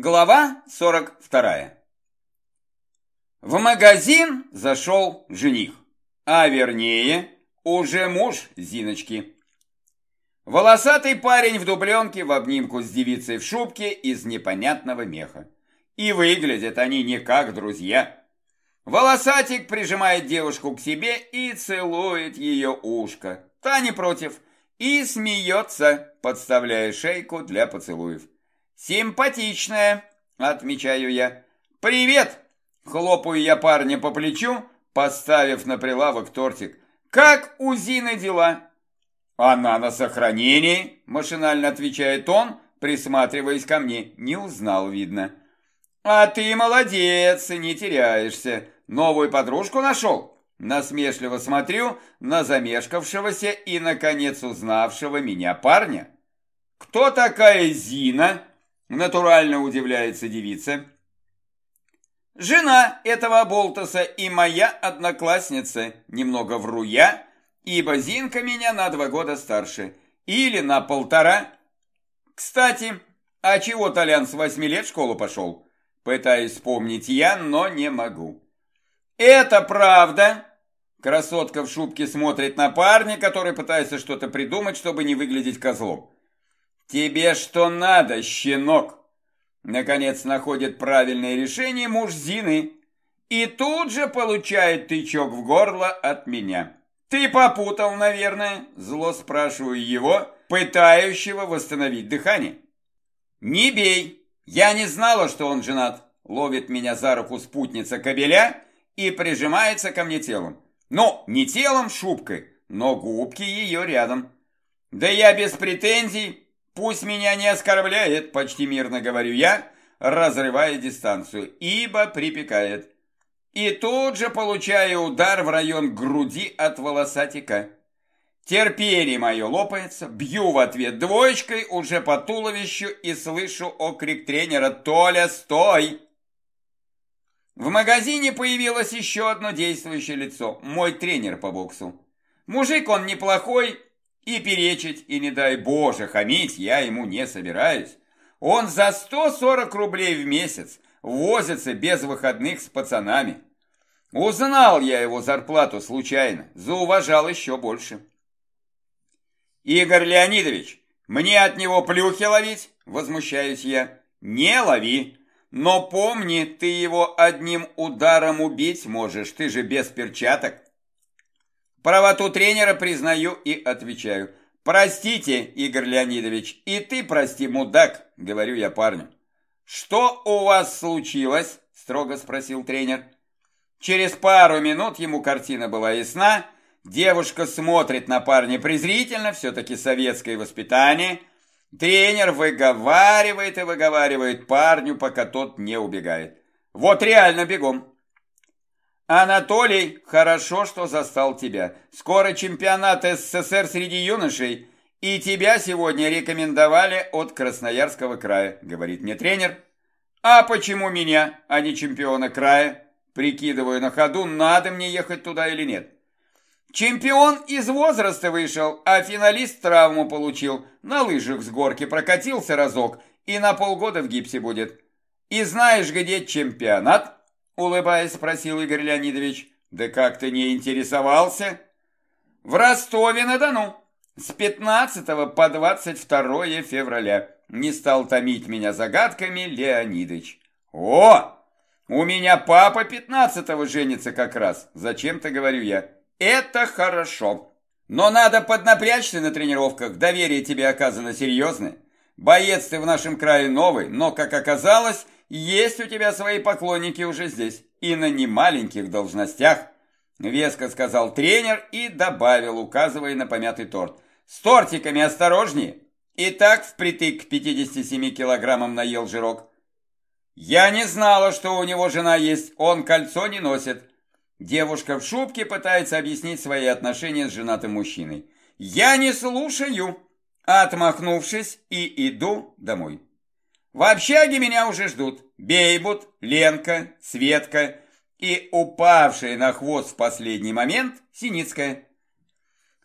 Глава 42. В магазин зашел жених, а вернее, уже муж Зиночки. Волосатый парень в дубленке в обнимку с девицей в шубке из непонятного меха. И выглядят они не как друзья. Волосатик прижимает девушку к себе и целует ее ушко. Та не против и смеется, подставляя шейку для поцелуев. «Симпатичная», — отмечаю я. «Привет!» — хлопаю я парня по плечу, поставив на прилавок тортик. «Как у Зины дела?» «Она на сохранении», — машинально отвечает он, присматриваясь ко мне. Не узнал, видно. «А ты молодец, не теряешься. Новую подружку нашел?» Насмешливо смотрю на замешкавшегося и, наконец, узнавшего меня парня. «Кто такая Зина?» Натурально удивляется девица. Жена этого болтаса и моя одноклассница, немного вру я, ибо Зинка меня на два года старше, или на полтора. Кстати, а чего Толян с восьми лет в школу пошел? Пытаюсь вспомнить я, но не могу. Это правда. Красотка в шубке смотрит на парня, который пытается что-то придумать, чтобы не выглядеть козлом. «Тебе что надо, щенок?» Наконец находит правильное решение муж Зины и тут же получает тычок в горло от меня. «Ты попутал, наверное?» – зло спрашиваю его, пытающего восстановить дыхание. «Не бей! Я не знала, что он женат!» Ловит меня за руку спутница кобеля и прижимается ко мне телом. Ну, не телом, шубкой, но губки ее рядом. Да я без претензий, Пусть меня не оскорбляет, почти мирно говорю я, разрывая дистанцию, ибо припекает. И тут же получаю удар в район груди от волосатика. Терпение мое лопается, бью в ответ двоечкой уже по туловищу и слышу окрик тренера «Толя, стой!». В магазине появилось еще одно действующее лицо, мой тренер по боксу. Мужик он неплохой, и перечить, и не дай Боже, хамить я ему не собираюсь. Он за 140 рублей в месяц возится без выходных с пацанами. Узнал я его зарплату случайно, зауважал еще больше. Игорь Леонидович, мне от него плюхи ловить? Возмущаюсь я. Не лови. Но помни, ты его одним ударом убить можешь, ты же без перчаток. Правоту тренера признаю и отвечаю. Простите, Игорь Леонидович, и ты прости, мудак, говорю я парню. Что у вас случилось? Строго спросил тренер. Через пару минут ему картина была ясна. Девушка смотрит на парня презрительно, все-таки советское воспитание. Тренер выговаривает и выговаривает парню, пока тот не убегает. Вот реально бегом. «Анатолий, хорошо, что застал тебя. Скоро чемпионат СССР среди юношей, и тебя сегодня рекомендовали от Красноярского края», говорит мне тренер. «А почему меня, а не чемпиона края?» Прикидываю на ходу, надо мне ехать туда или нет. Чемпион из возраста вышел, а финалист травму получил. На лыжах с горки прокатился разок и на полгода в гипсе будет. И знаешь, где чемпионат? Улыбаясь, спросил Игорь Леонидович. Да как ты не интересовался? В Ростове-на-Дону. С 15 по 22 февраля. Не стал томить меня загадками Леонидович. О! У меня папа 15-го женится как раз. Зачем-то говорю я. Это хорошо. Но надо поднапрячься на тренировках. Доверие тебе оказано серьезное. Боец ты в нашем крае новый, но, как оказалось, есть у тебя свои поклонники уже здесь, и на немаленьких должностях, веско сказал тренер и добавил, указывая на помятый торт. С тортиками осторожнее. И так впритык к 57 килограммам наел жирок. Я не знала, что у него жена есть, он кольцо не носит. Девушка в шубке пытается объяснить свои отношения с женатым мужчиной. Я не слушаю, отмахнувшись, и иду домой. В общаге меня уже ждут Бейбут, Ленка, Светка и упавшая на хвост в последний момент Синицкая.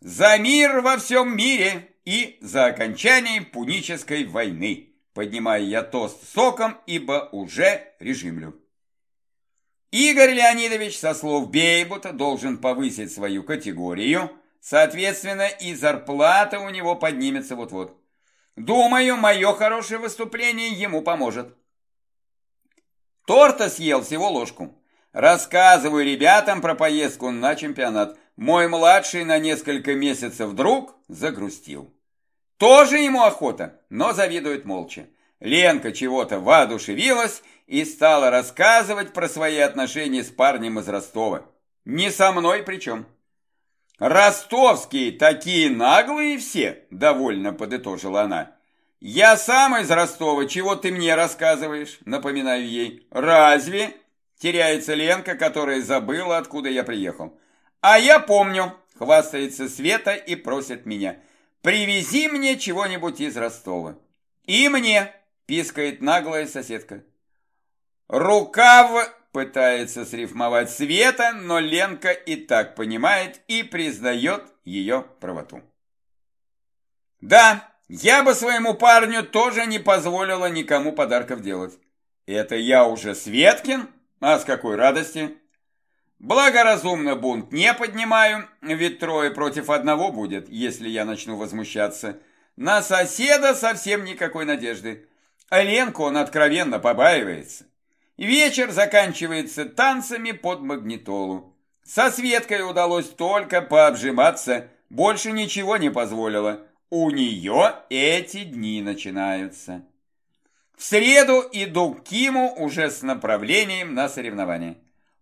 За мир во всем мире и за окончание пунической войны. поднимая я тост соком, ибо уже режимлю. Игорь Леонидович, со слов Бейбута, должен повысить свою категорию, соответственно, и зарплата у него поднимется вот-вот. Думаю, мое хорошее выступление ему поможет. Торта съел всего ложку. Рассказываю ребятам про поездку на чемпионат. Мой младший на несколько месяцев друг загрустил. Тоже ему охота, но завидует молча. Ленка чего-то воодушевилась и стала рассказывать про свои отношения с парнем из Ростова. Не со мной причем. «Ростовские такие наглые все!» – довольно подытожила она. «Я сам из Ростова, чего ты мне рассказываешь?» – напоминаю ей. «Разве?» – теряется Ленка, которая забыла, откуда я приехал. «А я помню!» – хвастается Света и просит меня. «Привези мне чего-нибудь из Ростова». «И мне!» – пискает наглая соседка. «Рукав!» – пытается срифмовать Света, но Ленка и так понимает и признает ее правоту. «Да!» Я бы своему парню тоже не позволила никому подарков делать. Это я уже Светкин? А с какой радости? Благоразумно бунт не поднимаю, ведь трое против одного будет, если я начну возмущаться. На соседа совсем никакой надежды. А Ленку он откровенно побаивается. Вечер заканчивается танцами под магнитолу. Со Светкой удалось только пообжиматься, больше ничего не позволила. У нее эти дни начинаются. В среду иду к Киму уже с направлением на соревнования.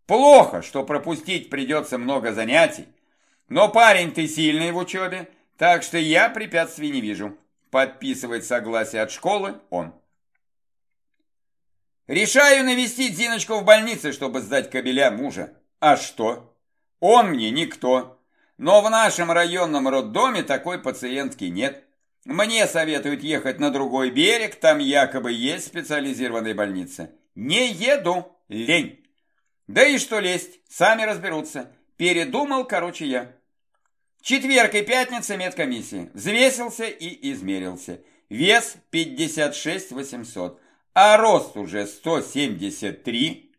Плохо, что пропустить придется много занятий, но парень ты сильный в учебе, так что я препятствий не вижу. Подписывает согласие от школы он. Решаю навестить Зиночку в больнице, чтобы сдать кабеля мужа. А что? Он мне никто. Но в нашем районном роддоме такой пациентки нет. Мне советуют ехать на другой берег, там якобы есть специализированная больница. Не еду, лень. Да и что лезть, сами разберутся. Передумал, короче, я. Четверг и пятница медкомиссии. Взвесился и измерился. Вес 56 800, а рост уже 173.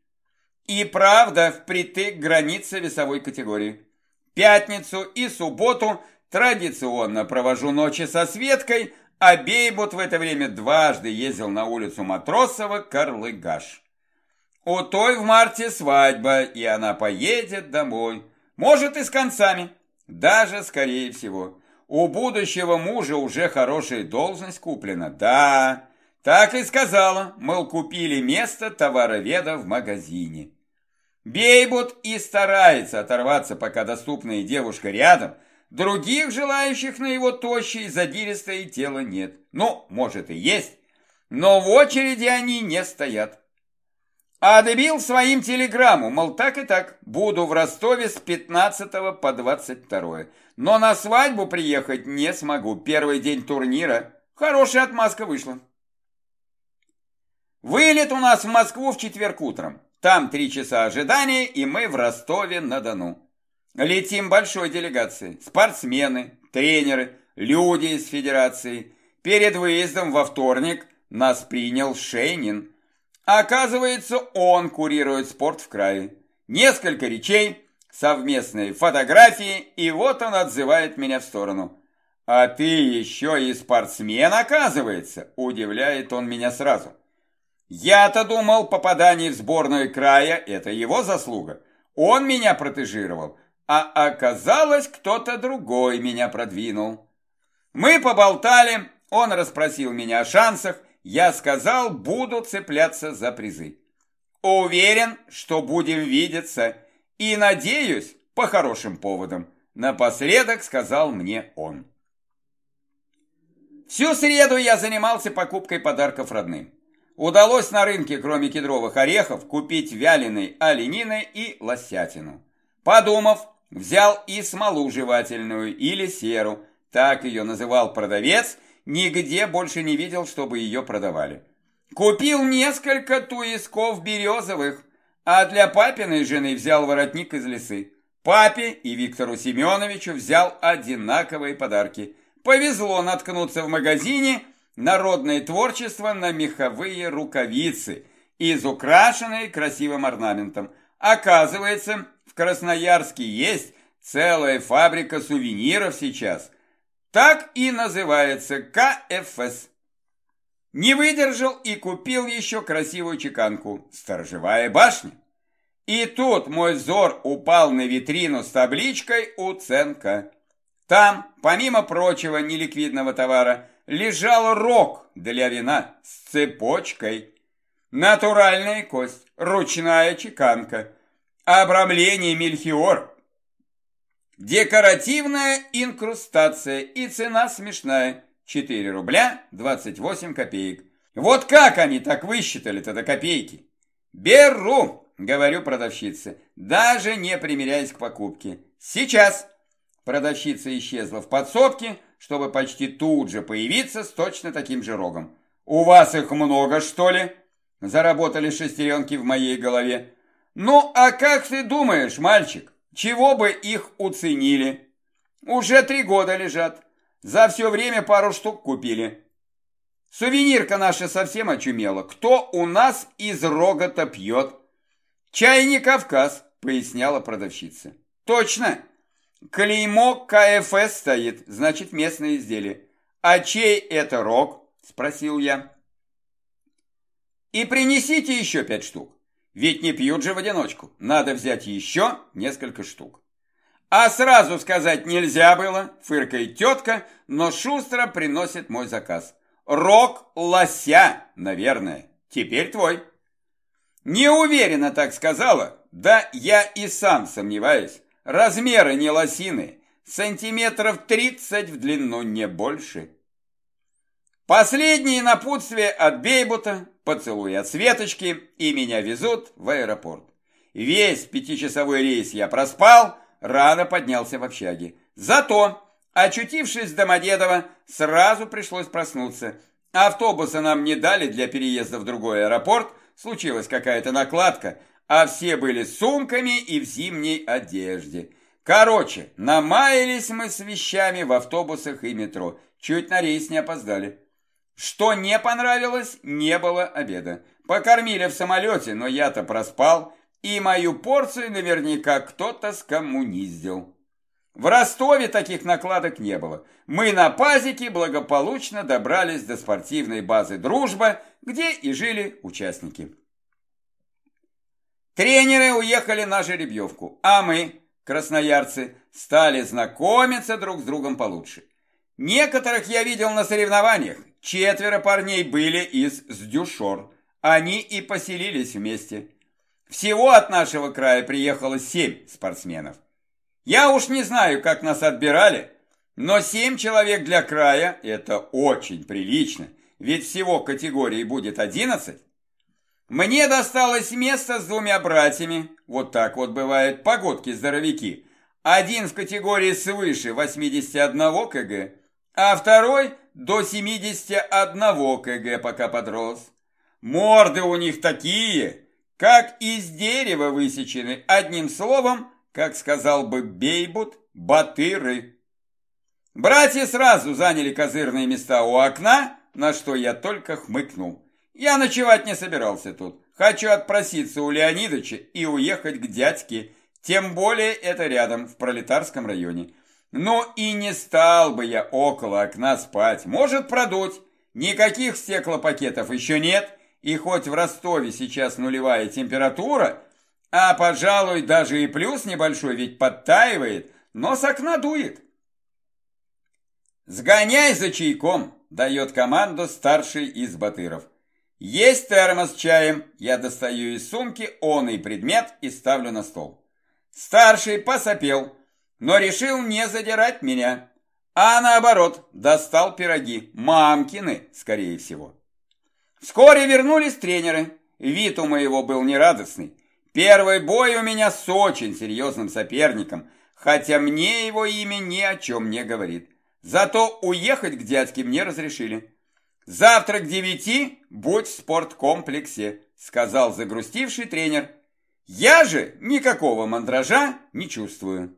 И правда, впритык границы весовой категории. Пятницу и субботу традиционно провожу ночи со Светкой, а Бейбут в это время дважды ездил на улицу Матросова Карлыгаш. У той в марте свадьба, и она поедет домой. Может и с концами, даже скорее всего. У будущего мужа уже хорошая должность куплена, да. Так и сказала, мол, купили место товароведа в магазине. Бейбут и старается оторваться, пока доступная девушка рядом. Других желающих на его тощее задиристое тело нет. Ну, может и есть, но в очереди они не стоят. А добил своим телеграмму, мол, так и так, буду в Ростове с 15 по 22. Но на свадьбу приехать не смогу, первый день турнира. Хорошая отмазка вышла. Вылет у нас в Москву в четверг утром. Там три часа ожидания, и мы в Ростове-на-Дону. Летим большой делегацией. Спортсмены, тренеры, люди из федерации. Перед выездом во вторник нас принял Шейнин. Оказывается, он курирует спорт в крае. Несколько речей, совместные фотографии, и вот он отзывает меня в сторону. «А ты еще и спортсмен, оказывается!» Удивляет он меня сразу. Я-то думал, попадание в сборную края – это его заслуга. Он меня протежировал, а оказалось, кто-то другой меня продвинул. Мы поболтали, он расспросил меня о шансах, я сказал, буду цепляться за призы. Уверен, что будем видеться, и надеюсь, по хорошим поводам. Напоследок сказал мне он. Всю среду я занимался покупкой подарков родным. Удалось на рынке, кроме кедровых орехов, купить вяленой оленины и лосятину. Подумав, взял и смолу жевательную или серу, так ее называл продавец, нигде больше не видел, чтобы ее продавали. Купил несколько туисков березовых, а для папиной жены взял воротник из лесы. Папе и Виктору Семеновичу взял одинаковые подарки. Повезло наткнуться в магазине народное творчество на меховые рукавицы, изукрашенные красивым орнаментом. Оказывается, в Красноярске есть целая фабрика сувениров сейчас. Так и называется КФС. Не выдержал и купил еще красивую чеканку «Сторожевая башня». И тут мой взор упал на витрину с табличкой «Уценка». Там, помимо прочего неликвидного товара, лежал рог для вина с цепочкой. Натуральная кость, ручная чеканка, обрамление мельхиор, декоративная инкрустация и цена смешная – 4 рубля 28 копеек. Вот как они так высчитали-то до копейки? Беру, говорю продавщице, даже не примеряясь к покупке. Сейчас. Продавщица исчезла в подсобке, чтобы почти тут же появиться с точно таким же рогом. У вас их много, что ли? Заработали шестеренки в моей голове. Ну, а как ты думаешь, мальчик, чего бы их уценили? Уже три года лежат. За все время пару штук купили. Сувенирка наша совсем очумела. Кто у нас из рога-то пьет? Чай не Кавказ, поясняла продавщица. Точно. Клеймо КФС стоит, значит местное изделие. А чей это рог? Спросил я. И принесите еще пять штук. Ведь не пьют же в одиночку. Надо взять еще несколько штук. А сразу сказать нельзя было, фыркает тетка, но шустро приносит мой заказ. Рог лося, наверное. Теперь твой. Не уверенно так сказала, да я и сам сомневаюсь. Размеры не лосины, сантиметров тридцать в длину, не больше. Последние напутствия от Бейбута, поцелуй от Светочки, и меня везут в аэропорт. Весь пятичасовой рейс я проспал, рано поднялся в общаге. Зато, очутившись в Домодедово, сразу пришлось проснуться. Автобуса нам не дали для переезда в другой аэропорт, случилась какая-то накладка, а все были с сумками и в зимней одежде. Короче, намаялись мы с вещами в автобусах и метро, чуть на рейс не опоздали. Что не понравилось, не было обеда. Покормили в самолете, но я-то проспал, и мою порцию наверняка кто-то скоммуниздил. В Ростове таких накладок не было. Мы на пазике благополучно добрались до спортивной базы «Дружба», где и жили участники. Тренеры уехали на жеребьевку, а мы, красноярцы, стали знакомиться друг с другом получше. Некоторых я видел на соревнованиях. Четверо парней были из Сдюшор. Они и поселились вместе. Всего от нашего края приехало семь спортсменов. Я уж не знаю, как нас отбирали, но семь человек для края – это очень прилично, ведь всего категорий будет одиннадцать. Мне досталось место с двумя братьями, вот так вот бывает, погодки-здоровяки. Один в категории свыше 81 кг, а второй до 71 кг, пока подрос. Морды у них такие, как из дерева высечены, одним словом, как сказал бы Бейбут, батыры. Братья сразу заняли козырные места у окна, на что я только хмыкнул. Я ночевать не собирался тут. Хочу отпроситься у Леонидовича и уехать к дядьке, тем более это рядом, в пролетарском районе. Но и не стал бы я около окна спать. Может продуть. Никаких стеклопакетов еще нет, и хоть в Ростове сейчас нулевая температура, а, пожалуй, даже и плюс небольшой, ведь подтаивает, но с окна дует. «Сгоняй за чайком», – дает команду старший из батыров. «Есть термос с чаем», – я достаю из сумки он предмет и ставлю на стол. Старший посопел, но решил не задирать меня, а наоборот, достал пироги, мамкины, скорее всего. Вскоре вернулись тренеры. Вид у моего был нерадостный. Первый бой у меня с очень серьезным соперником, хотя мне его имя ни о чем не говорит. Зато уехать к дядьке мне разрешили. «Завтра к девяти будь в спорткомплексе», сказал загрустивший тренер. «Я же никакого мандража не чувствую».